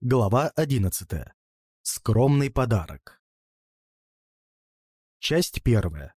Глава 11. Скромный подарок. Часть первая.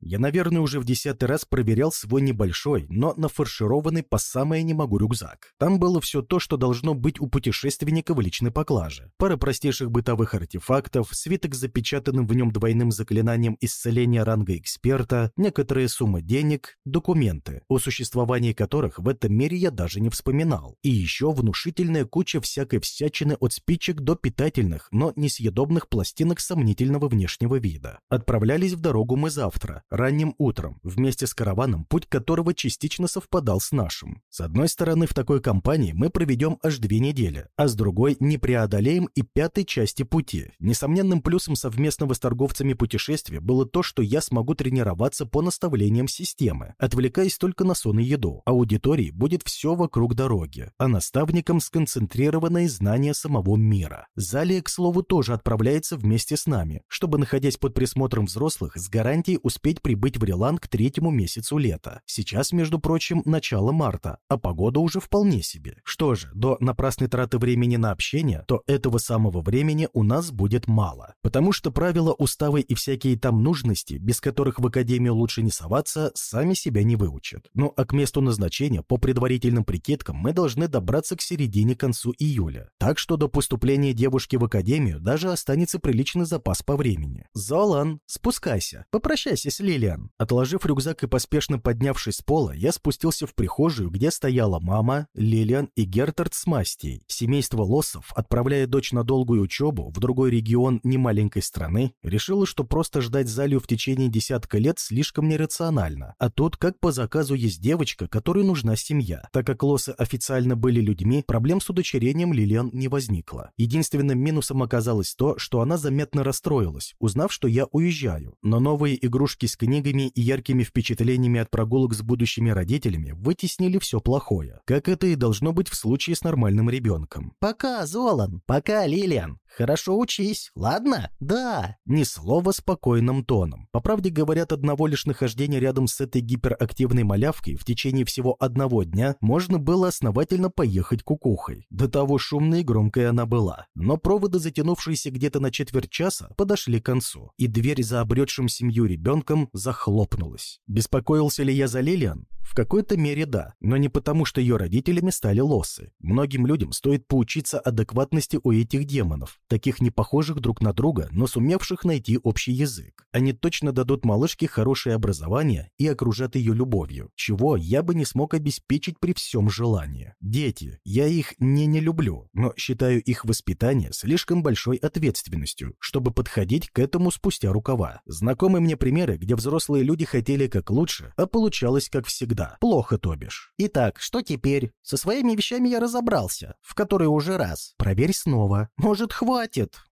Я, наверное, уже в десятый раз проверял свой небольшой, но нафаршированный по самое не могу рюкзак. Там было все то, что должно быть у путешественника в личной поклаже. Пара простейших бытовых артефактов, свиток с запечатанным в нем двойным заклинанием исцеления ранга эксперта, некоторая сумма денег, документы, о существовании которых в этом мире я даже не вспоминал. И еще внушительная куча всякой всячины от спичек до питательных, но несъедобных пластинок сомнительного внешнего вида. Отправлялись в дорогу мы завтра, ранним утром, вместе с караваном, путь которого частично совпадал с нашим. С одной стороны, в такой компании мы проведем аж две недели, а с другой не преодолеем и пятой части пути. Несомненным плюсом совместного с торговцами путешествия было то, что я смогу тренироваться по наставлениям системы, отвлекаясь только на сон и еду. Аудитории будет все вокруг дороги, а наставникам сконцентрированные знания самого мира. Залия, к слову, тоже отправляется вместе с нами, чтобы, находясь под присмотром взрослых, с гарантией успеть успеть прибыть в Рилан к третьему месяцу лета. Сейчас, между прочим, начало марта, а погода уже вполне себе. Что же, до напрасной траты времени на общение, то этого самого времени у нас будет мало. Потому что правила, уставы и всякие там нужности, без которых в Академию лучше не соваться, сами себя не выучат. Ну а к месту назначения, по предварительным прикидкам, мы должны добраться к середине-концу июля. Так что до поступления девушки в Академию даже останется приличный запас по времени. Золан, спускайся, попрощайся с Лилиан. Отложив рюкзак и поспешно поднявшись с пола, я спустился в прихожую, где стояла мама, Лилиан и Гертард с Мастей. Семейство Лоссов, отправляя дочь на долгую учебу в другой регион немаленькой страны, решило, что просто ждать Залью в течение десятка лет слишком нерационально. А тут, как по заказу, есть девочка, которой нужна семья. Так как Лоссы официально были людьми, проблем с удочерением Лилиан не возникло. Единственным минусом оказалось то, что она заметно расстроилась, узнав, что я уезжаю. Но новые игрушки с книгами и яркими впечатлениями от прогулок с будущими родителями вытеснили все плохое, как это и должно быть в случае с нормальным ребенком. «Пока, Золан, пока, Лилиан. Хорошо учись, ладно? Да». Ни слова спокойным тоном. По правде говорят, одного лишь нахождения рядом с этой гиперактивной малявкой в течение всего одного дня можно было основательно поехать кукухой. До того шумной и громкой она была. Но проводы, затянувшиеся где-то на четверть часа, подошли к концу, и дверь за обретшим семью ребенком захлопнулась. Беспокоился ли я за Лилиан? В какой-то мере да, но не потому, что ее родителями стали лосы. Многим людям стоит поучиться адекватности у этих демонов, таких не похожих друг на друга, но сумевших найти общий язык. Они точно дадут малышке хорошее образование и окружат ее любовью, чего я бы не смог обеспечить при всем желании. Дети, я их не не люблю, но считаю их воспитание слишком большой ответственностью, чтобы подходить к этому спустя рукава. Знакомы мне примеры, где взрослые люди хотели как лучше, а получалось как всегда. Плохо, то бишь. Итак, что теперь? Со своими вещами я разобрался. В который уже раз. Проверь снова. Может, хватит?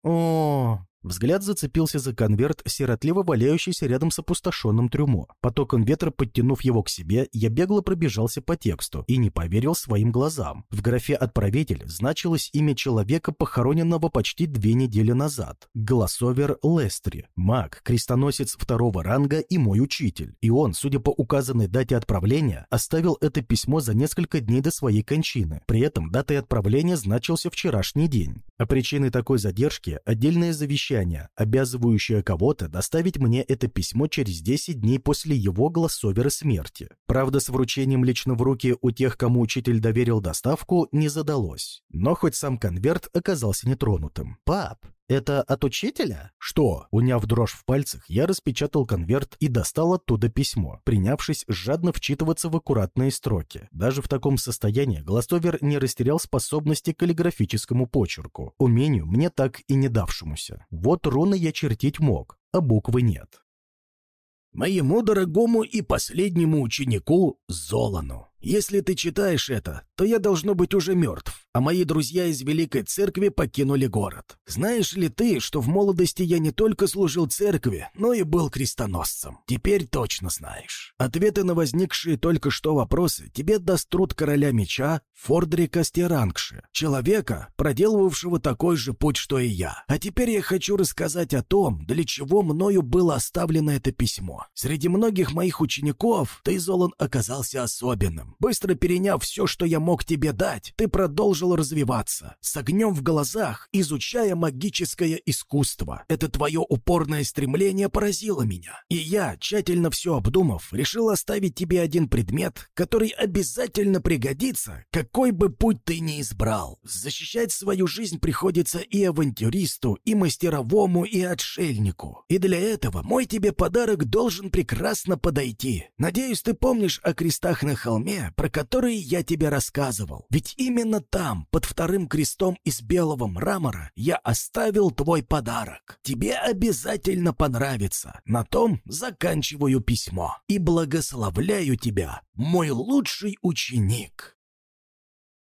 О, Взгляд зацепился за конверт, сиротливо валяющийся рядом с опустошенным трюмо. Потоком ветра, подтянув его к себе, я бегло пробежался по тексту и не поверил своим глазам. В графе «Отправитель» значилось имя человека, похороненного почти две недели назад. Голосовер Лестри, маг, крестоносец второго ранга и мой учитель. И он, судя по указанной дате отправления, оставил это письмо за несколько дней до своей кончины. При этом датой отправления значился вчерашний день. А причиной такой задержки – отдельное завещание обещание, обязывающее кого-то доставить мне это письмо через 10 дней после его голосовера смерти. Правда, с вручением лично в руки у тех, кому учитель доверил доставку, не задалось. Но хоть сам конверт оказался нетронутым. «Пап, это от учителя? Что? Уняв дрожь в пальцах, я распечатал конверт и достал оттуда письмо, принявшись жадно вчитываться в аккуратные строки. Даже в таком состоянии Гластовер не растерял способности к каллиграфическому почерку, умению мне так и не давшемуся. Вот руны я чертить мог, а буквы нет. «Моему дорогому и последнему ученику Золану, если ты читаешь это, то я должно быть уже мертв а мои друзья из Великой Церкви покинули город. Знаешь ли ты, что в молодости я не только служил церкви, но и был крестоносцем? Теперь точно знаешь. Ответы на возникшие только что вопросы тебе даст труд короля меча Фордрика Стерангши, человека, проделывавшего такой же путь, что и я. А теперь я хочу рассказать о том, для чего мною было оставлено это письмо. Среди многих моих учеников Тейзолан оказался особенным. Быстро переняв все, что я мог тебе дать, ты продолжил развиваться, с огнем в глазах, изучая магическое искусство. Это твое упорное стремление поразило меня. И я, тщательно все обдумав, решил оставить тебе один предмет, который обязательно пригодится, какой бы путь ты ни избрал. Защищать свою жизнь приходится и авантюристу, и мастеровому, и отшельнику. И для этого мой тебе подарок должен прекрасно подойти. Надеюсь, ты помнишь о крестах на холме, про которые я тебе рассказывал. Ведь именно там, под вторым крестом из белого мрамора, я оставил твой подарок. Тебе обязательно понравится. На том заканчиваю письмо. И благословляю тебя, мой лучший ученик.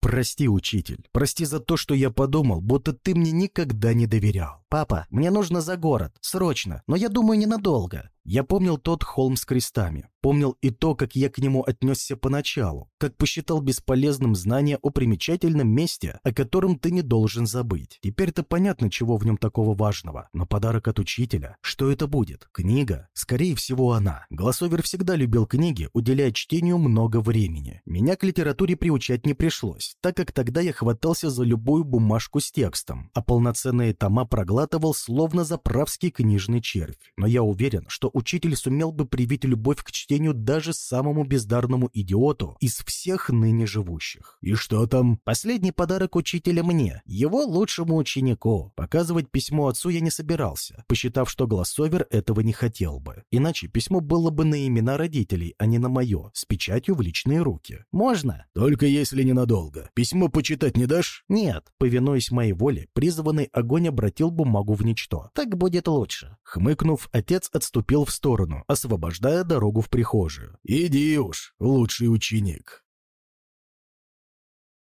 Прости, учитель, прости за то, что я подумал, будто ты мне никогда не доверял. Папа, мне нужно за город, срочно, но я думаю ненадолго. Я помнил тот холм с крестами, помнил и то, как я к нему отнесся поначалу, как посчитал бесполезным знание о примечательном месте, о котором ты не должен забыть. Теперь-то понятно, чего в нем такого важного. Но подарок от учителя, что это будет? Книга? Скорее всего, она. Глассовер всегда любил книги, уделяя чтению много времени. Меня к литературе приучать не пришлось, так как тогда я хватался за любую бумажку с текстом, а полноценные тома проглатывал словно заправский книжный червь. Но я уверен, что учитель сумел бы привить любовь к чтению даже самому бездарному идиоту из всех ныне живущих. И что там? Последний подарок учителя мне, его лучшему ученику. Показывать письмо отцу я не собирался, посчитав, что Глассовер этого не хотел бы. Иначе письмо было бы на имена родителей, а не на мое, с печатью в личные руки. Можно? Только если ненадолго. Письмо почитать не дашь? Нет. Повинуясь моей воле, призванный огонь обратил бумагу в ничто. Так будет лучше. Хмыкнув, отец отступил в сторону, освобождая дорогу в прихожую. «Иди уж, лучший ученик».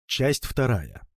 Часть вторая.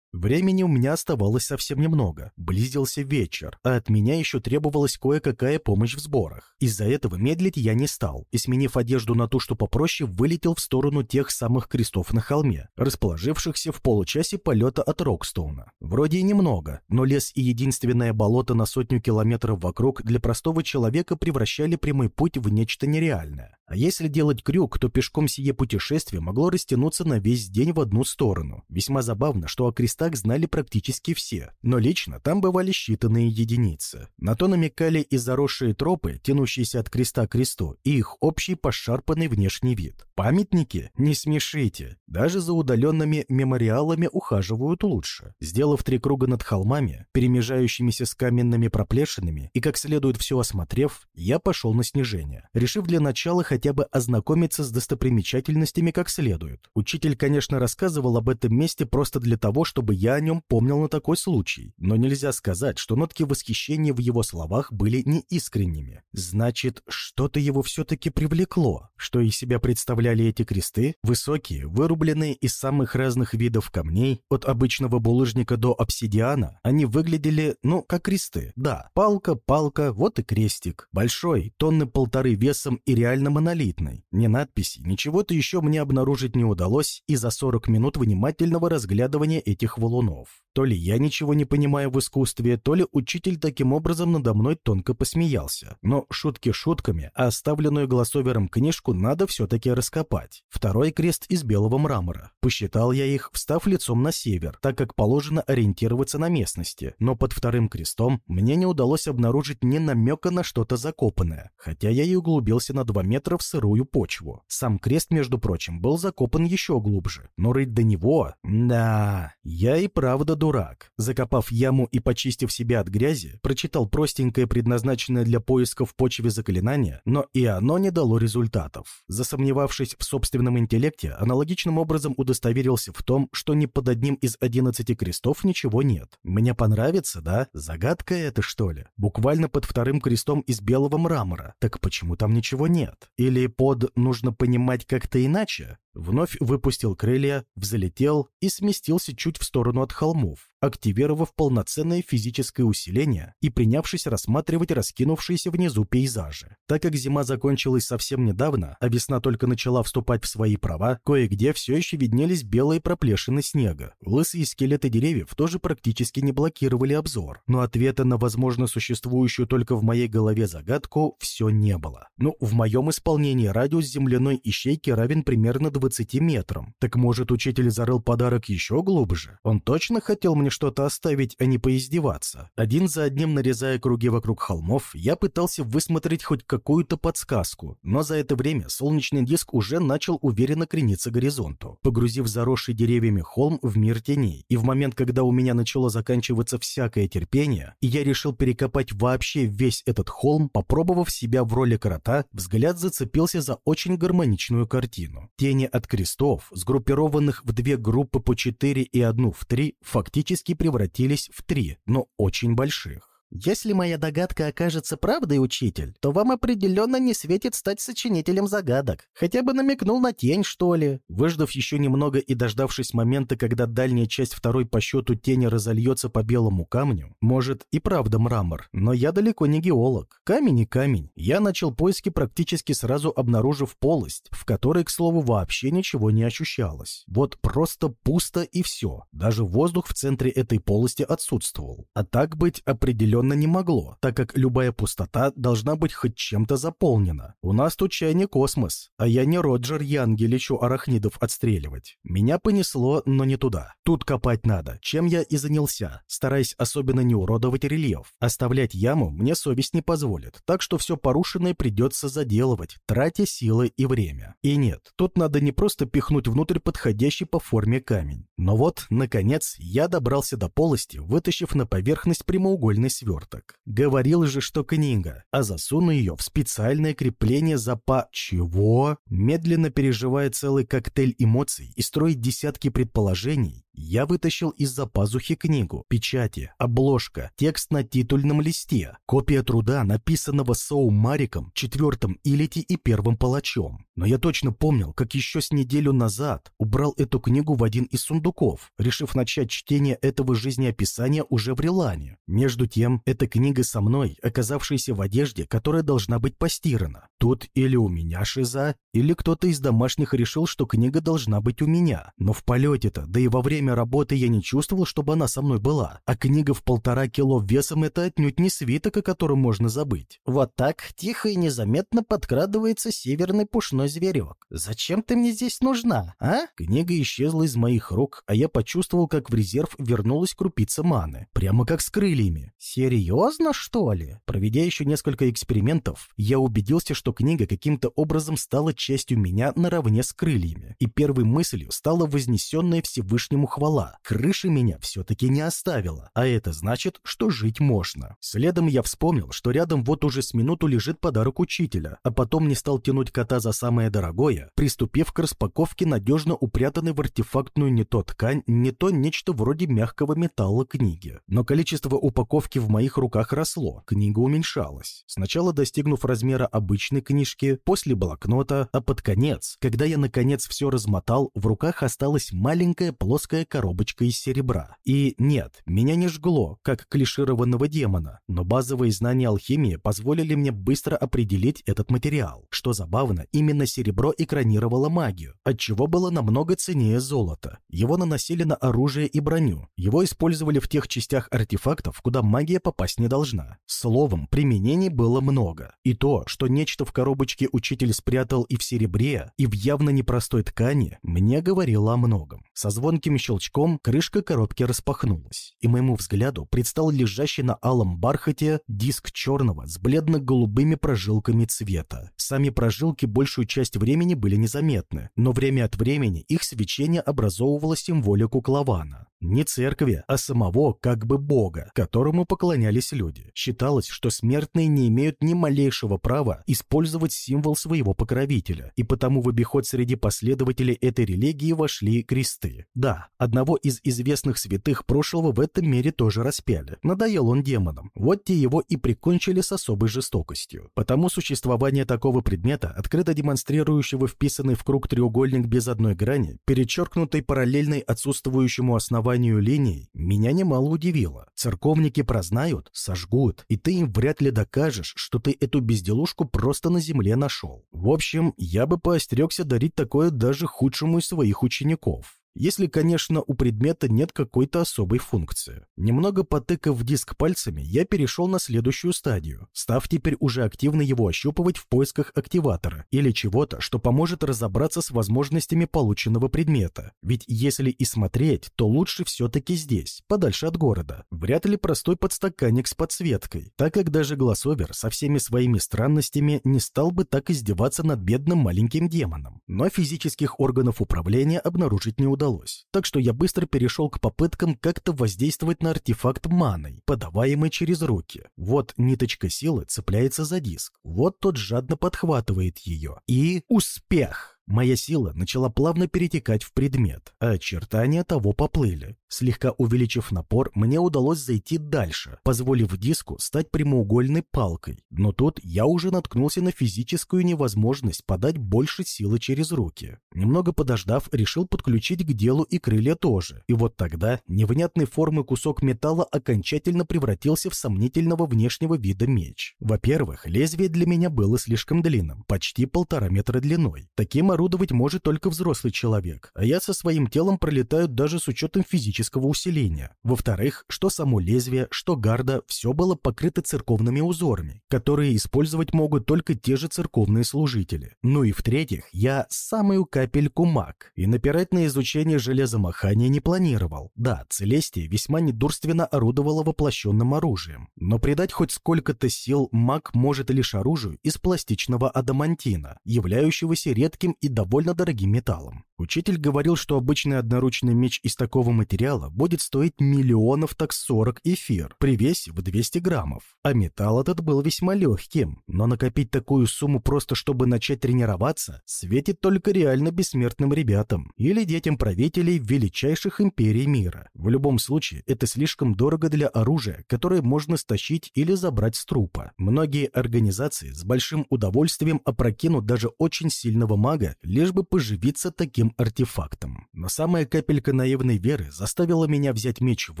Времени у меня оставалось совсем немного, близился вечер, а от меня еще требовалась кое-какая помощь в сборах. Из-за этого медлить я не стал, и, сменив одежду на ту, что попроще, вылетел в сторону тех самых крестов на холме, расположившихся в получасе полета от Рокстоуна. Вроде и немного, но лес и единственное болото на сотню километров вокруг для простого человека превращали прямой путь в нечто нереальное. А если делать крюк, то пешком сие путешествие могло растянуться на весь день в одну сторону. Весьма забавно, что о крестах знали практически все, но лично там бывали считанные единицы. На то намекали и заросшие тропы, тянущиеся от креста к кресту, и их общий пошарпанный внешний вид. Памятники? Не смешите. Даже за удаленными мемориалами ухаживают лучше. Сделав три круга над холмами, перемежающимися с каменными проплешинами, и как следует все осмотрев, я пошел на снижение, решив для начала хотя бы ознакомиться с достопримечательностями как следует. Учитель, конечно, рассказывал об этом месте просто для того, чтобы я о нем помнил на такой случай, но нельзя сказать, что нотки восхищения в его словах были неискренними. Значит, что-то его все-таки привлекло. Что из себя представляли эти кресты? Высокие, вырубленные из самых разных видов камней, от обычного булыжника до обсидиана, они выглядели, ну, как кресты. Да, палка, палка, вот и крестик. Большой, тонны полторы весом и реально монолитный. Ни надписи, ничего-то еще мне обнаружить не удалось и за 40 минут внимательного разглядывания этих валунов. То ли я ничего не понимаю в искусстве, то ли учитель таким образом надо мной тонко посмеялся. Но шутки шутками, а оставленную голосовером книжку надо все-таки раскопать. Второй крест из белого мрамора. Посчитал я их, встав лицом на север, так как положено ориентироваться на местности. Но под вторым крестом мне не удалось обнаружить ни намека на что-то закопанное, хотя я и углубился на 2 метра в сырую почву. Сам крест, между прочим, был закопан еще глубже. Но рыть до него... Да, я и правда дурак. Закопав яму и почистив себя от грязи, прочитал простенькое, предназначенное для поиска в почве заклинание, но и оно не дало результатов. Засомневавшись в собственном интеллекте, аналогичным образом удостоверился в том, что ни под одним из одиннадцати крестов ничего нет. Мне понравится, да? Загадка это, что ли? Буквально под вторым крестом из белого мрамора. Так почему там ничего нет? Или под «нужно понимать как-то иначе»? Вновь выпустил крылья, взлетел и сместился чуть в сторону от холмов, активировав полноценное физическое усиление и принявшись рассматривать раскинувшиеся внизу пейзажи. Так как зима закончилась совсем недавно, а весна только начала вступать в свои права, кое-где все еще виднелись белые проплешины снега. Лысые скелеты деревьев тоже практически не блокировали обзор, но ответа на, возможно, существующую только в моей голове загадку все не было. Ну, в моем исполнении радиус земляной ищейки равен примерно 20 метрам. Так может, учитель зарыл подарок еще глубже? Он точно хотел мне что-то оставить, а не поиздеваться? Один за одним нарезая круги вокруг холмов, я пытался высмотреть хоть какую-то подсказку, но за это время солнечный диск уже начал уверенно крениться к горизонту, погрузив заросший деревьями холм в мир теней. И в момент, когда у меня начало заканчиваться всякое терпение, я решил перекопать вообще весь этот холм, попробовав себя в роли крота, взгляд зацепился за очень гармоничную картину. Тени от крестов, сгруппированных в две группы по четыре и одну в три, фактически превратились в три, но очень больших. Если моя догадка окажется правдой, учитель, то вам определенно не светит стать сочинителем загадок. Хотя бы намекнул на тень, что ли. Выждав еще немного и дождавшись момента, когда дальняя часть второй по счету тени разольется по белому камню, может и правда мрамор, но я далеко не геолог. Камень и камень. Я начал поиски практически сразу обнаружив полость, в которой, к слову, вообще ничего не ощущалось. Вот просто пусто и все. Даже воздух в центре этой полости отсутствовал. А так быть определенно определенно не могло, так как любая пустота должна быть хоть чем-то заполнена. У нас тут чай не космос, а я не Роджер Янги лечу арахнидов отстреливать. Меня понесло, но не туда. Тут копать надо, чем я и занялся, стараясь особенно не уродовать рельеф. Оставлять яму мне совесть не позволит, так что все порушенное придется заделывать, тратя силы и время. И нет, тут надо не просто пихнуть внутрь подходящий по форме камень. Но вот, наконец, я добрался до полости, вытащив на поверхность прямоугольный свет сверток. Говорил же, что книга, а засуну ее в специальное крепление за по... Чего? Медленно переживая целый коктейль эмоций и строить десятки предположений, я вытащил из-за пазухи книгу, печати, обложка, текст на титульном листе, копия труда, написанного Соу Мариком, четвертым Илити и первым палачом. Но я точно помнил, как еще с неделю назад убрал эту книгу в один из сундуков, решив начать чтение этого жизнеописания уже в Релане. Между тем, эта книга со мной, оказавшаяся в одежде, которая должна быть постирана. Тут или у меня шиза, или кто-то из домашних решил, что книга должна быть у меня. Но в полете-то, да и во время работы я не чувствовал, чтобы она со мной была, а книга в полтора кило весом — это отнюдь не свиток, о котором можно забыть. Вот так тихо и незаметно подкрадывается северный пушной зверек. Зачем ты мне здесь нужна, а? Книга исчезла из моих рук, а я почувствовал, как в резерв вернулась крупица маны, прямо как с крыльями. Серьезно, что ли? Проведя еще несколько экспериментов, я убедился, что книга каким-то образом стала частью меня наравне с крыльями, и первой мыслью стала вознесенная Всевышнему хвала. Крыша меня все-таки не оставила, а это значит, что жить можно. Следом я вспомнил, что рядом вот уже с минуту лежит подарок учителя, а потом не стал тянуть кота за самое дорогое, приступив к распаковке надежно упрятанной в артефактную не то ткань, не то нечто вроде мягкого металла книги. Но количество упаковки в моих руках росло, книга уменьшалась. Сначала достигнув размера обычной книжки, после блокнота, а под конец, когда я наконец все размотал, в руках осталась маленькая плоская коробочка из серебра. И нет, меня не жгло, как клишированного демона, но базовые знания алхимии позволили мне быстро определить этот материал. Что забавно, именно серебро экранировало магию, отчего было намного ценнее золота. Его наносили на оружие и броню. Его использовали в тех частях артефактов, куда магия попасть не должна. Словом, применений было много. И то, что нечто в коробочке учитель спрятал и в серебре, и в явно непростой ткани, мне говорило о многом. Со звонким щелчком крышка коробки распахнулась, и моему взгляду предстал лежащий на алом бархате диск черного с бледно-голубыми прожилками цвета. Сами прожилки большую часть времени были незаметны, но время от времени их свечение образовывало символику клавана. Не церкви, а самого как бы бога, которому поклонялись люди. Считалось, что смертные не имеют ни малейшего права использовать символ своего покровителя, и потому в обиход среди последователей этой религии вошли кресты. Да, одного из известных святых прошлого в этом мире тоже распяли. Надоел он демонам. Вот те его и прикончили с особой жестокостью. Потому существование такого предмета, открыто демонстрирующего вписанный в круг треугольник без одной грани, перечеркнутой параллельной отсутствующему основанию линией, меня немало удивило. Церковники прознают, сожгут, и ты им вряд ли докажешь, что ты эту безделушку просто на земле нашел. В общем, я бы поостерегся дарить такое даже худшему из своих учеников. Если, конечно, у предмета нет какой-то особой функции. Немного потыкав диск пальцами, я перешел на следующую стадию, став теперь уже активно его ощупывать в поисках активатора или чего-то, что поможет разобраться с возможностями полученного предмета. Ведь если и смотреть, то лучше все-таки здесь, подальше от города. Вряд ли простой подстаканник с подсветкой, так как даже Глассовер со всеми своими странностями не стал бы так издеваться над бедным маленьким демоном. Но физических органов управления обнаружить не удалось удалось, так что я быстро перешел к попыткам как-то воздействовать на артефакт маной, подаваемый через руки. Вот ниточка силы цепляется за диск, вот тот жадно подхватывает ее. И успех! Моя сила начала плавно перетекать в предмет, а очертания того поплыли. Слегка увеличив напор, мне удалось зайти дальше, позволив диску стать прямоугольной палкой. Но тут я уже наткнулся на физическую невозможность подать больше силы через руки. Немного подождав, решил подключить к делу и крылья тоже. И вот тогда невнятной формы кусок металла окончательно превратился в сомнительного внешнего вида меч. Во-первых, лезвие для меня было слишком длинным, почти полтора метра длиной. Таким орудовать может только взрослый человек, а я со своим телом пролетаю даже с учетом физического усиления. Во-вторых, что само лезвие, что гарда, все было покрыто церковными узорами, которые использовать могут только те же церковные служители. Ну и в-третьих, я самую капельку маг, и напирать на изучение железомахания не планировал. Да, Целестия весьма недурственно орудовала воплощенным оружием, но придать хоть сколько-то сил маг может лишь оружию из пластичного адамантина, являющегося редким и довольно дорогим металлом. Учитель говорил, что обычный одноручный меч из такого материала будет стоить миллионов так 40 эфир при весе в 200 граммов. А металл этот был весьма легким, но накопить такую сумму просто чтобы начать тренироваться светит только реально бессмертным ребятам или детям правителей величайших империй мира. В любом случае, это слишком дорого для оружия, которое можно стащить или забрать с трупа. Многие организации с большим удовольствием опрокинут даже очень сильного мага, лишь бы поживиться таким артефактом. Но самая капелька наивной веры заставила меня взять меч в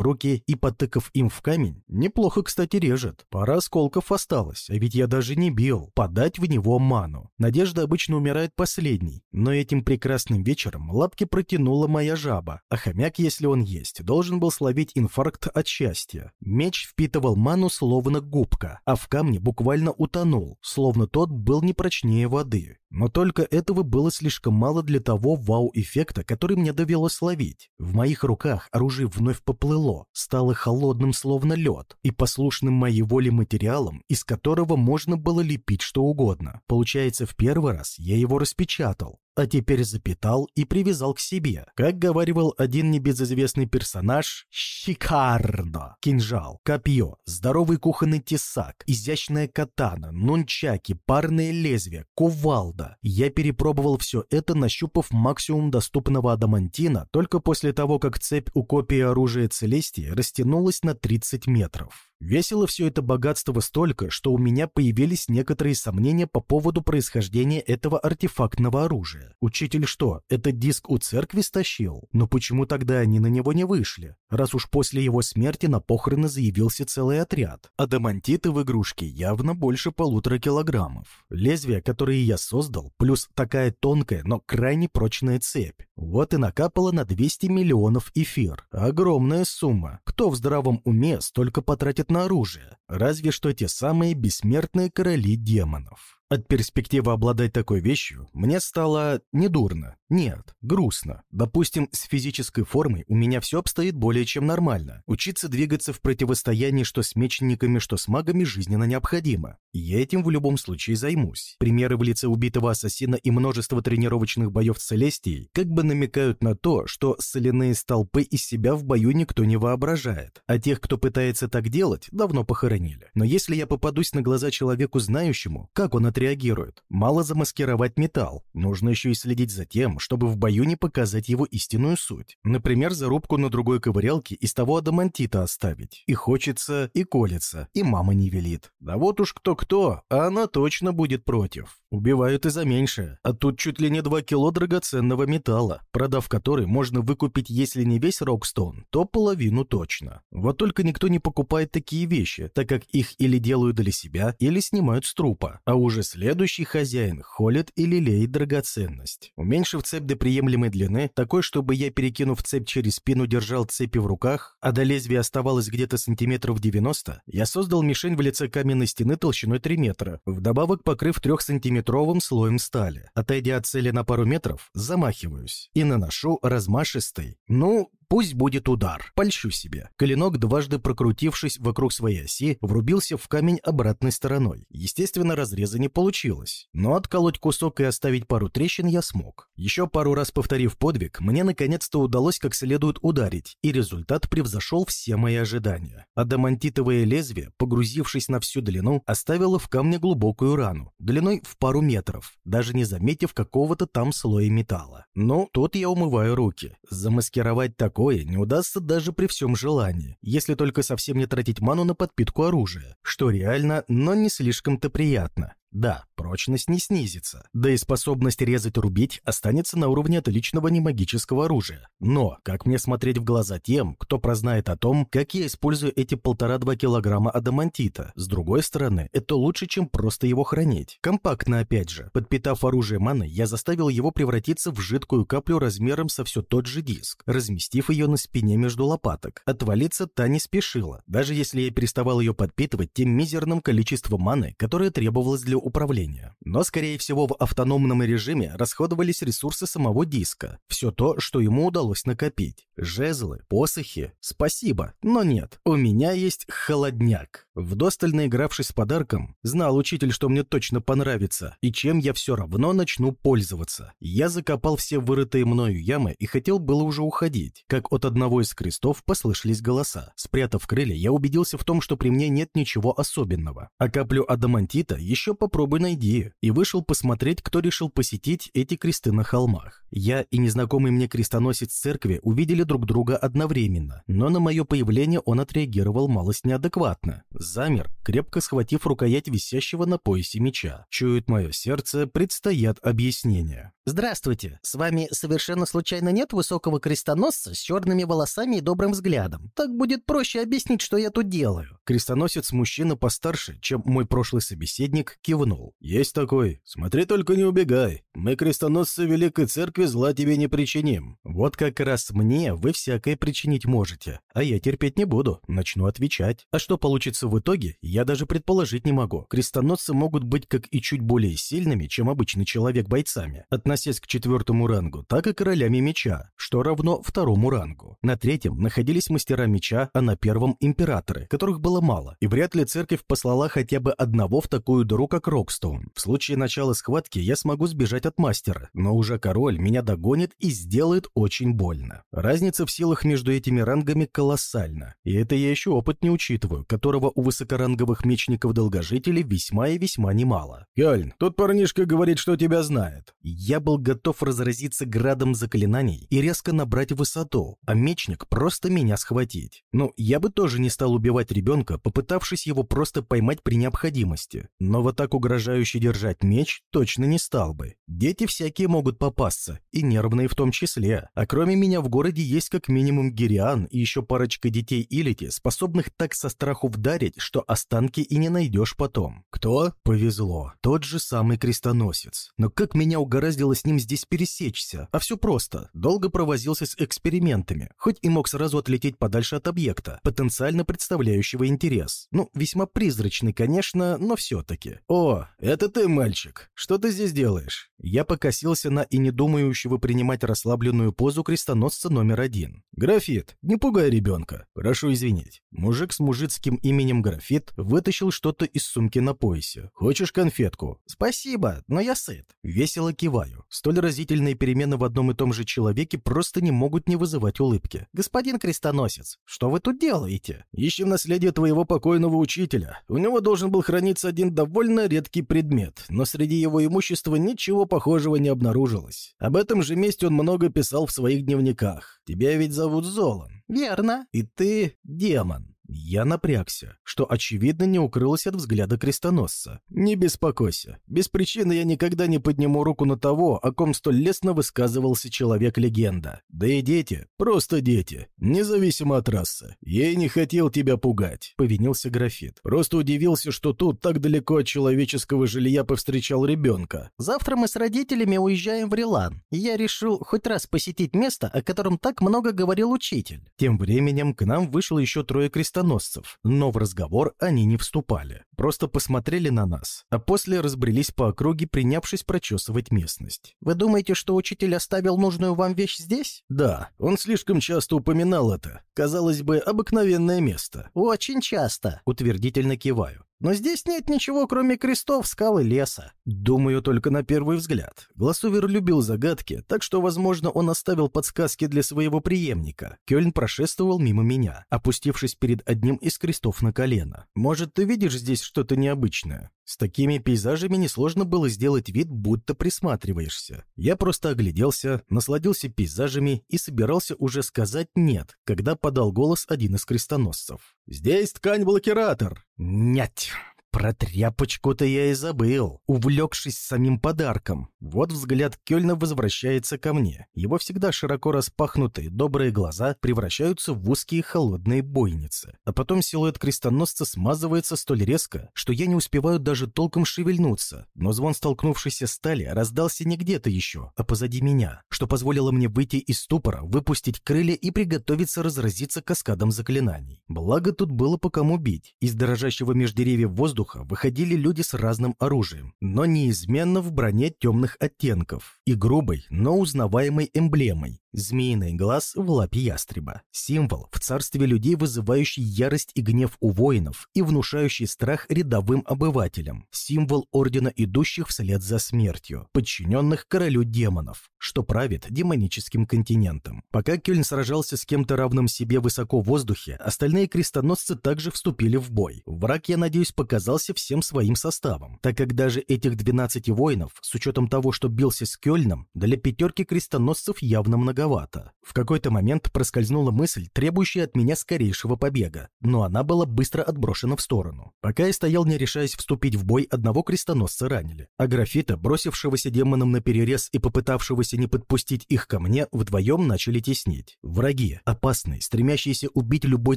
руки и, потыкав им в камень, неплохо, кстати, режет. Пара осколков осталось, а ведь я даже не бил, подать в него ману. Надежда обычно умирает последней, но этим прекрасным вечером лапки протянула моя жаба, а хомяк, если он есть, должен был словить инфаркт от счастья. Меч впитывал ману словно губка, а в камне буквально утонул, словно тот был не прочнее воды. Но только этого было слишком мало для того вау-эффекта, который мне довелось ловить. В моих руках оружие вновь поплыло, стало холодным словно лед и послушным моей воле материалом, из которого можно было лепить что угодно. Получается, в первый раз я его распечатал, а теперь запитал и привязал к себе. Как говаривал один небезызвестный персонаж, шикарно. Кинжал, копье, здоровый кухонный тесак, изящная катана, нунчаки, парные лезвия, кувалда. Я перепробовал все это, нащупав максимум доступного адамантина только после того, как цепь у копии оружия Целестии растянулась на 30 метров. Весело все это богатство столько, что у меня появились некоторые сомнения по поводу происхождения этого артефактного оружия. Учитель что, этот диск у церкви стащил? Но почему тогда они на него не вышли? Раз уж после его смерти на похороны заявился целый отряд. Адамантиты в игрушке явно больше полутора килограммов. Лезвие, которое я создал, плюс такая тонкая, но крайне прочная цепь. Вот и накапало на 200 миллионов эфир. Огромная сумма. Кто в здравом уме столько потратит на оружие? Разве что те самые бессмертные короли демонов. От перспективы обладать такой вещью мне стало не дурно. Нет, грустно. Допустим, с физической формой у меня все обстоит более чем нормально. Учиться двигаться в противостоянии что с мечниками, что с магами жизненно необходимо. Я этим в любом случае займусь. Примеры в лице убитого ассасина и множество тренировочных боев с Целестией как бы намекают на то, что соляные столпы из себя в бою никто не воображает. А тех, кто пытается так делать, давно похоронили. Но если я попадусь на глаза человеку знающему, как он отреагирует? Мало замаскировать металл. Нужно еще и следить за тем, чтобы в бою не показать его истинную суть. Например, зарубку на другой ковырялке из того адамантита оставить. И хочется, и колется, и мама не велит. Да вот уж кто-кто, а она точно будет против. Убивают и за меньшее. А тут чуть ли не 2 кило драгоценного металла, продав который можно выкупить, если не весь Рокстоун, то половину точно. Вот только никто не покупает такие вещи, так как их или делают для себя, или снимают с трупа. А уже следующий хозяин холит и лелеет драгоценность. Уменьшив цепь до приемлемой длины, такой, чтобы я, перекинув цепь через спину, держал цепи в руках, а до лезвия оставалось где-то сантиметров 90, я создал мишень в лице каменной стены толщиной 3 метра, вдобавок покрыв 3-сантиметровым слоем стали. Отойдя от цели на пару метров, замахиваюсь и наношу размашистый, ну, Пусть будет удар. Польщу себе. Клинок, дважды прокрутившись вокруг своей оси, врубился в камень обратной стороной. Естественно, разреза не получилось. Но отколоть кусок и оставить пару трещин я смог. Еще пару раз повторив подвиг, мне наконец-то удалось как следует ударить, и результат превзошел все мои ожидания. Адамантитовое лезвие, погрузившись на всю длину, оставило в камне глубокую рану, длиной в пару метров, даже не заметив какого-то там слоя металла. Но тут я умываю руки. Замаскировать так такое не удастся даже при всем желании, если только совсем не тратить ману на подпитку оружия, что реально, но не слишком-то приятно. Да, прочность не снизится, да и способность резать рубить останется на уровне отличного немагического оружия. Но как мне смотреть в глаза тем, кто прознает о том, как я использую эти полтора-два килограмма адамантита? С другой стороны, это лучше, чем просто его хранить. Компактно опять же. Подпитав оружие маной, я заставил его превратиться в жидкую каплю размером со все тот же диск, разместив ее на спине между лопаток. Отвалиться та не спешила, даже если я переставал ее подпитывать тем мизерным количеством маны, которое требовалось для управления. Но, скорее всего, в автономном режиме расходовались ресурсы самого диска. Все то, что ему удалось накопить. Жезлы, посохи. Спасибо, но нет. У меня есть холодняк. Вдосталь наигравшись с подарком, знал учитель, что мне точно понравится, и чем я все равно начну пользоваться. Я закопал все вырытые мною ямы и хотел было уже уходить, как от одного из крестов послышались голоса. Спрятав крылья, я убедился в том, что при мне нет ничего особенного. А каплю адамантита еще попробуй найди, и вышел посмотреть, кто решил посетить эти кресты на холмах. Я и незнакомый мне крестоносец церкви увидели друг друга одновременно, но на мое появление он отреагировал малость неадекватно замер, крепко схватив рукоять висящего на поясе меча. Чует мое сердце, предстоят объяснения. «Здравствуйте, с вами совершенно случайно нет высокого крестоносца с черными волосами и добрым взглядом? Так будет проще объяснить, что я тут делаю». Крестоносец мужчина постарше, чем мой прошлый собеседник, кивнул. «Есть такой. Смотри, только не убегай. Мы, крестоносцы Великой Церкви, зла тебе не причиним». «Вот как раз мне вы всякое причинить можете, а я терпеть не буду, начну отвечать. А что получится в итоге, я даже предположить не могу. Крестоносцы могут быть как и чуть более сильными, чем обычный человек бойцами, относясь к четвертому рангу, так и королями меча, что равно второму рангу. На третьем находились мастера меча, а на первом – императоры, которых было мало, и вряд ли церковь послала хотя бы одного в такую дыру, как Рокстоун. В случае начала схватки я смогу сбежать от мастера, но уже король меня догонит и сделает очень больно. Разница в силах между этими рангами колоссальна, и это я еще опыт не учитываю, которого у высокоранговых мечников-долгожителей весьма и весьма немало. «Кёльн, тут парнишка говорит, что тебя знает». Я был готов разразиться градом заклинаний и резко набрать высоту, а мечник просто меня схватить. Ну, я бы тоже не стал убивать ребенка, попытавшись его просто поймать при необходимости. Но вот так угрожающе держать меч точно не стал бы. Дети всякие могут попасться, и нервные в том числе. А кроме меня в городе есть как минимум Гириан и еще парочка детей Илити, способных так со страху вдарить, что останки и не найдешь потом. Кто? Повезло. Тот же самый крестоносец. Но как меня угораздило стоило с ним здесь пересечься, а все просто. Долго провозился с экспериментами, хоть и мог сразу отлететь подальше от объекта, потенциально представляющего интерес. Ну, весьма призрачный, конечно, но все-таки. «О, это ты, мальчик. Что ты здесь делаешь?» Я покосился на и не думающего принимать расслабленную позу крестоносца номер один. «Графит, не пугай ребенка. Прошу извинить». Мужик с мужицким именем Графит вытащил что-то из сумки на поясе. «Хочешь конфетку?» «Спасибо, но я сыт». Весело киваю. Столь разительные перемены в одном и том же человеке просто не могут не вызывать улыбки. «Господин крестоносец, что вы тут делаете?» «Ищем наследие твоего покойного учителя. У него должен был храниться один довольно редкий предмет, но среди его имущества ничего похожего не обнаружилось. Об этом же месте он много писал в своих дневниках. Тебя ведь зовут Золан. «Верно». И ты демон. Я напрягся, что, очевидно, не укрылось от взгляда крестоносца. «Не беспокойся. Без причины я никогда не подниму руку на того, о ком столь лестно высказывался человек-легенда. Да и дети, просто дети, независимо от расы. Я и не хотел тебя пугать», — повинился графит. «Просто удивился, что тут так далеко от человеческого жилья повстречал ребенка». «Завтра мы с родителями уезжаем в Рилан. Я решил хоть раз посетить место, о котором так много говорил учитель». Тем временем к нам вышло еще трое крестоносцев крестоносцев, но в разговор они не вступали. Просто посмотрели на нас, а после разбрелись по округе, принявшись прочесывать местность. «Вы думаете, что учитель оставил нужную вам вещь здесь?» «Да, он слишком часто упоминал это. Казалось бы, обыкновенное место». «Очень часто», — утвердительно киваю. Но здесь нет ничего, кроме крестов, скал и леса. Думаю, только на первый взгляд. Гласувер любил загадки, так что, возможно, он оставил подсказки для своего преемника. Кёльн прошествовал мимо меня, опустившись перед одним из крестов на колено. Может, ты видишь здесь что-то необычное? С такими пейзажами несложно было сделать вид, будто присматриваешься. Я просто огляделся, насладился пейзажами и собирался уже сказать «нет», когда подал голос один из крестоносцев. «Здесь ткань-блокиратор!» «Нет!» Про тряпочку-то я и забыл, увлекшись самим подарком. Вот взгляд Кёльна возвращается ко мне. Его всегда широко распахнутые добрые глаза превращаются в узкие холодные бойницы. А потом силуэт крестоносца смазывается столь резко, что я не успеваю даже толком шевельнуться. Но звон столкнувшейся стали раздался не где-то еще, а позади меня, что позволило мне выйти из ступора, выпустить крылья и приготовиться разразиться каскадом заклинаний. Благо тут было по кому бить. Из дрожащего меж деревьев воздуха воздуха выходили люди с разным оружием, но неизменно в броне темных оттенков и грубой, но узнаваемой эмблемой Змеиный глаз в лапе ястреба. Символ в царстве людей, вызывающий ярость и гнев у воинов и внушающий страх рядовым обывателям. Символ ордена идущих вслед за смертью, подчиненных королю демонов, что правит демоническим континентом. Пока Кёльн сражался с кем-то равным себе высоко в воздухе, остальные крестоносцы также вступили в бой. Враг, я надеюсь, показался всем своим составом, так как даже этих 12 воинов, с учетом того, что бился с Кёльном, для пятерки крестоносцев явно много многовато. В какой-то момент проскользнула мысль, требующая от меня скорейшего побега, но она была быстро отброшена в сторону. Пока я стоял, не решаясь вступить в бой, одного крестоносца ранили. А графита, бросившегося демоном на перерез и попытавшегося не подпустить их ко мне, вдвоем начали теснить. Враги, опасные, стремящиеся убить любой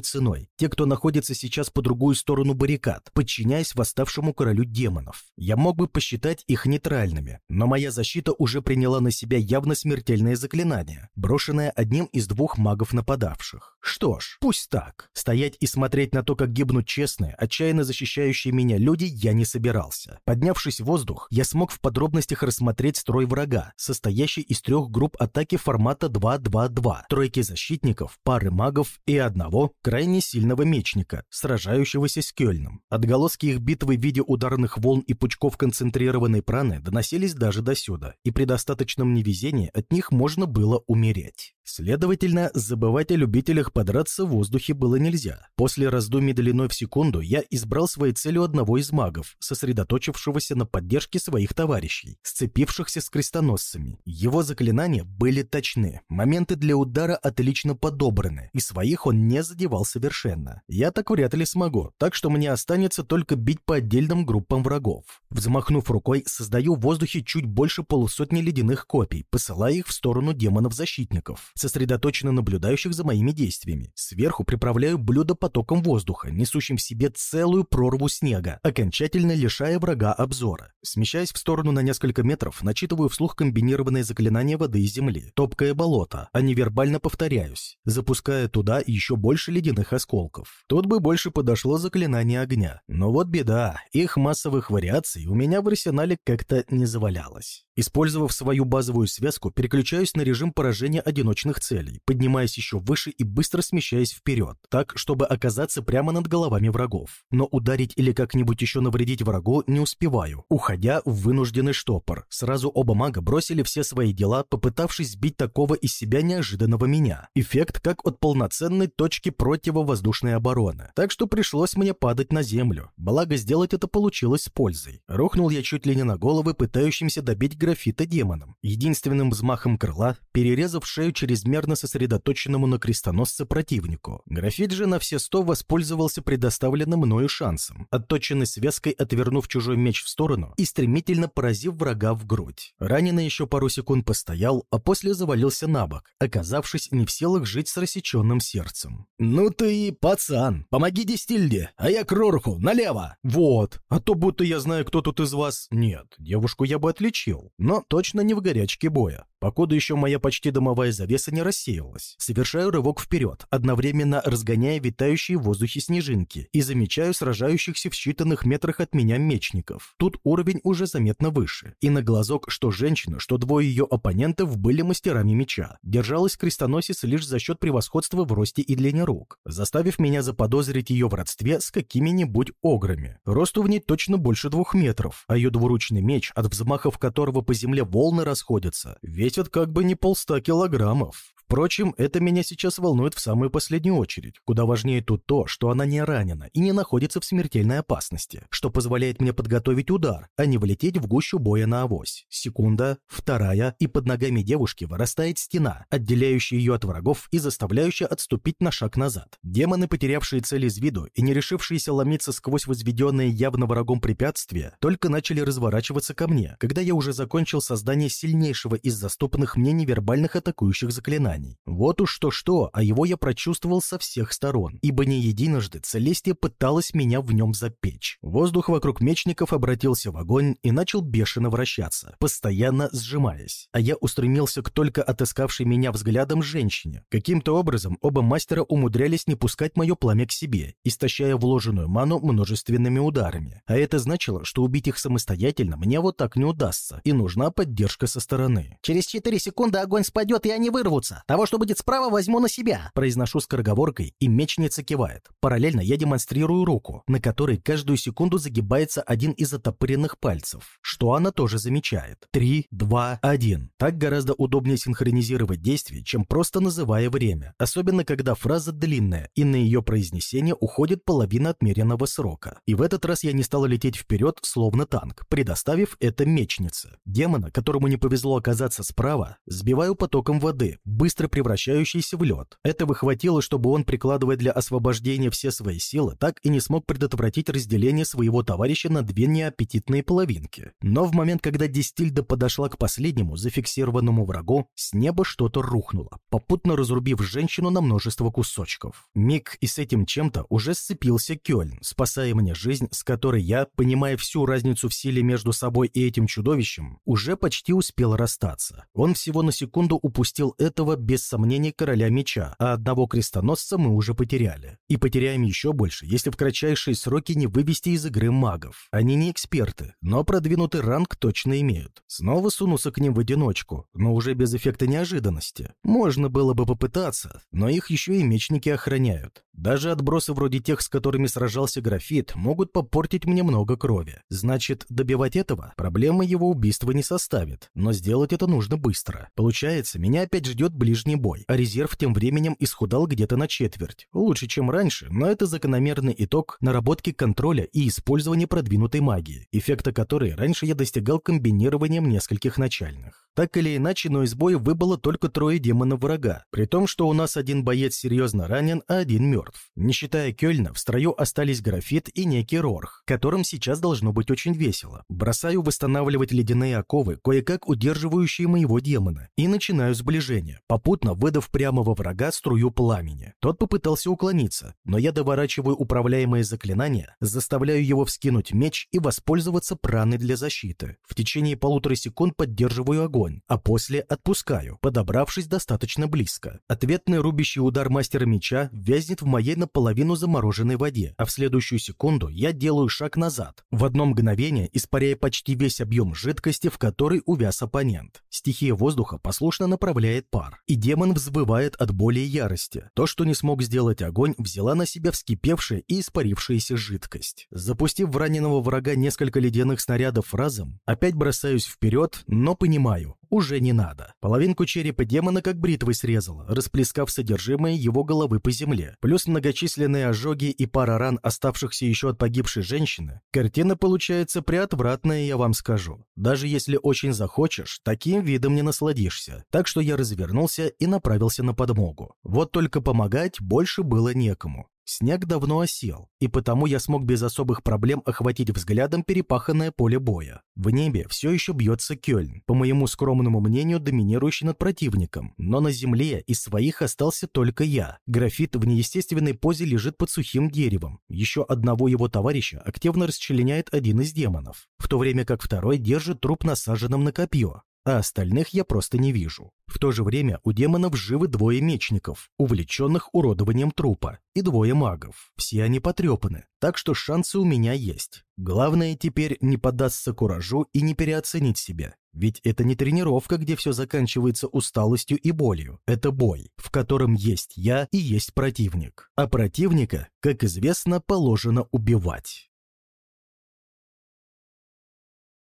ценой. Те, кто находится сейчас по другую сторону баррикад, подчиняясь восставшему королю демонов. Я мог бы посчитать их нейтральными, но моя защита уже приняла на себя явно смертельное заклинание брошенная одним из двух магов-нападавших. Что ж, пусть так. Стоять и смотреть на то, как гибнут честные, отчаянно защищающие меня люди, я не собирался. Поднявшись в воздух, я смог в подробностях рассмотреть строй врага, состоящий из трех групп атаки формата 2-2-2, тройки защитников, пары магов и одного крайне сильного мечника, сражающегося с Кёльном. Отголоски их битвы в виде ударных волн и пучков концентрированной праны доносились даже до сюда, и при достаточном невезении от них можно было умереть. Следовательно, забывать о любителях подраться в воздухе было нельзя. После раздумий длиной в секунду я избрал своей целью одного из магов, сосредоточившегося на поддержке своих товарищей, сцепившихся с крестоносцами. Его заклинания были точны, моменты для удара отлично подобраны, и своих он не задевал совершенно. Я так вряд ли смогу, так что мне останется только бить по отдельным группам врагов. Взмахнув рукой, создаю в воздухе чуть больше полусотни ледяных копий, посылая их в сторону демонов-защитников сосредоточенно наблюдающих за моими действиями. Сверху приправляю блюдо потоком воздуха, несущим в себе целую прорву снега, окончательно лишая врага обзора. Смещаясь в сторону на несколько метров, начитываю вслух комбинированное заклинание воды и земли. Топкое болото, а невербально повторяюсь, запуская туда еще больше ледяных осколков. Тут бы больше подошло заклинание огня. Но вот беда, их массовых вариаций у меня в арсенале как-то не завалялось. Использовав свою базовую связку, переключаюсь на режим поражения одиночных целей, поднимаясь еще выше и быстро смещаясь вперед, так, чтобы оказаться прямо над головами врагов. Но ударить или как-нибудь еще навредить врагу не успеваю, уходя в вынужденный штопор. Сразу оба мага бросили все свои дела, попытавшись сбить такого из себя неожиданного меня. Эффект как от полноценной точки противовоздушной обороны. Так что пришлось мне падать на землю. Благо сделать это получилось с пользой. Рухнул я чуть ли не на головы, пытающимся добить графита демоном, единственным взмахом крыла, перерезав шею чрезмерно сосредоточенному на крестоносце противнику. Графит же на все сто воспользовался предоставленным мною шансом, отточенной связкой отвернув чужой меч в сторону и стремительно поразив врага в грудь. Раненый еще пару секунд постоял, а после завалился на бок, оказавшись не в силах жить с рассеченным сердцем. «Ну ты пацан, помоги Дистильде, а я к Рорху, налево!» «Вот, а то будто я знаю, кто тут из вас...» «Нет, девушку я бы отличил но точно не в горячке боя. Покуда еще моя почти домовая завеса не рассеялась. Совершаю рывок вперед, одновременно разгоняя витающие в воздухе снежинки и замечаю сражающихся в считанных метрах от меня мечников. Тут уровень уже заметно выше. И на глазок что женщина, что двое ее оппонентов были мастерами меча. Держалась крестоносец лишь за счет превосходства в росте и длине рук, заставив меня заподозрить ее в родстве с какими-нибудь ограми. Росту в ней точно больше двух метров, а ее двуручный меч, от взмахов которого по земле волны расходятся, весят как бы не полста килограммов. Впрочем, это меня сейчас волнует в самую последнюю очередь. Куда важнее тут то, что она не ранена и не находится в смертельной опасности, что позволяет мне подготовить удар, а не влететь в гущу боя на авось. Секунда, вторая, и под ногами девушки вырастает стена, отделяющая ее от врагов и заставляющая отступить на шаг назад. Демоны, потерявшие цель из виду и не решившиеся ломиться сквозь возведенные явно врагом препятствия, только начали разворачиваться ко мне, когда я уже закончил создание сильнейшего из заступанных мне невербальных атакующих заклинаний воспоминаний. Вот уж что-что, а его я прочувствовал со всех сторон, ибо не единожды Целестия пыталась меня в нем запечь. Воздух вокруг мечников обратился в огонь и начал бешено вращаться, постоянно сжимаясь. А я устремился к только отыскавшей меня взглядом женщине. Каким-то образом оба мастера умудрялись не пускать мое пламя к себе, истощая вложенную ману множественными ударами. А это значило, что убить их самостоятельно мне вот так не удастся, и нужна поддержка со стороны. «Через четыре секунды огонь спадет, и они вырвутся. Того, что будет справа, возьму на себя», — произношу скороговоркой, и мечница кивает. Параллельно я демонстрирую руку, на которой каждую секунду загибается один из отопыренных пальцев, что она тоже замечает. Три, два, один. Так гораздо удобнее синхронизировать действия, чем просто называя время, особенно когда фраза длинная, и на ее произнесение уходит половина отмеренного срока. И в этот раз я не стала лететь вперед, словно танк, предоставив это мечнице. Демона, которому не повезло оказаться справа, сбиваю потоком воды, быстро быстро превращающийся в лед. Этого хватило, чтобы он, прикладывая для освобождения все свои силы, так и не смог предотвратить разделение своего товарища на две неаппетитные половинки. Но в момент, когда Дистильда подошла к последнему, зафиксированному врагу, с неба что-то рухнуло, попутно разрубив женщину на множество кусочков. Миг и с этим чем-то уже сцепился Кёльн, спасая мне жизнь, с которой я, понимая всю разницу в силе между собой и этим чудовищем, уже почти успел расстаться. Он всего на секунду упустил этого без сомнений короля меча, а одного крестоносца мы уже потеряли. И потеряем еще больше, если в кратчайшие сроки не вывести из игры магов. Они не эксперты, но продвинутый ранг точно имеют. Снова сунуться к ним в одиночку, но уже без эффекта неожиданности. Можно было бы попытаться, но их еще и мечники охраняют. Даже отбросы вроде тех, с которыми сражался графит, могут попортить мне много крови. Значит, добивать этого проблемы его убийства не составит, но сделать это нужно быстро. Получается, меня опять ждет ближний бой, а резерв тем временем исхудал где-то на четверть. Лучше, чем раньше, но это закономерный итог наработки контроля и использования продвинутой магии, эффекта которой раньше я достигал комбинированием нескольких начальных. Так или иначе, но из боя выбыло только трое демонов врага, при том, что у нас один боец серьезно ранен, а один мертв. Мертв. Не считая Кёльна, в строю остались графит и некий Рорх, которым сейчас должно быть очень весело. Бросаю восстанавливать ледяные оковы, кое-как удерживающие моего демона, и начинаю сближение, попутно выдав прямо во врага струю пламени. Тот попытался уклониться, но я доворачиваю управляемое заклинание, заставляю его вскинуть меч и воспользоваться праной для защиты. В течение полутора секунд поддерживаю огонь, а после отпускаю, подобравшись достаточно близко. Ответный рубящий удар мастера меча вязнет в моей наполовину замороженной воде, а в следующую секунду я делаю шаг назад, в одно мгновение испаряя почти весь объем жидкости, в который увяз оппонент. Стихия воздуха послушно направляет пар, и демон взвывает от боли и ярости. То, что не смог сделать огонь, взяла на себя вскипевшая и испарившаяся жидкость. Запустив в раненого врага несколько ледяных снарядов разом, опять бросаюсь вперед, но понимаю, уже не надо. Половинку черепа демона как бритвой срезала, расплескав содержимое его головы по земле, плюс многочисленные ожоги и пара ран, оставшихся еще от погибшей женщины. Картина получается приотвратная, я вам скажу. Даже если очень захочешь, таким видом не насладишься. Так что я развернулся и направился на подмогу. Вот только помогать больше было некому. Снег давно осел, и потому я смог без особых проблем охватить взглядом перепаханное поле боя. В небе все еще бьется Кёльн, по моему скромному мнению, доминирующий над противником, но на земле из своих остался только я. Графит в неестественной позе лежит под сухим деревом. Еще одного его товарища активно расчленяет один из демонов, в то время как второй держит труп насаженным на копье а остальных я просто не вижу. В то же время у демонов живы двое мечников, увлеченных уродованием трупа, и двое магов. Все они потрепаны, так что шансы у меня есть. Главное теперь не поддаться куражу и не переоценить себя. Ведь это не тренировка, где все заканчивается усталостью и болью. Это бой, в котором есть я и есть противник. А противника, как известно, положено убивать.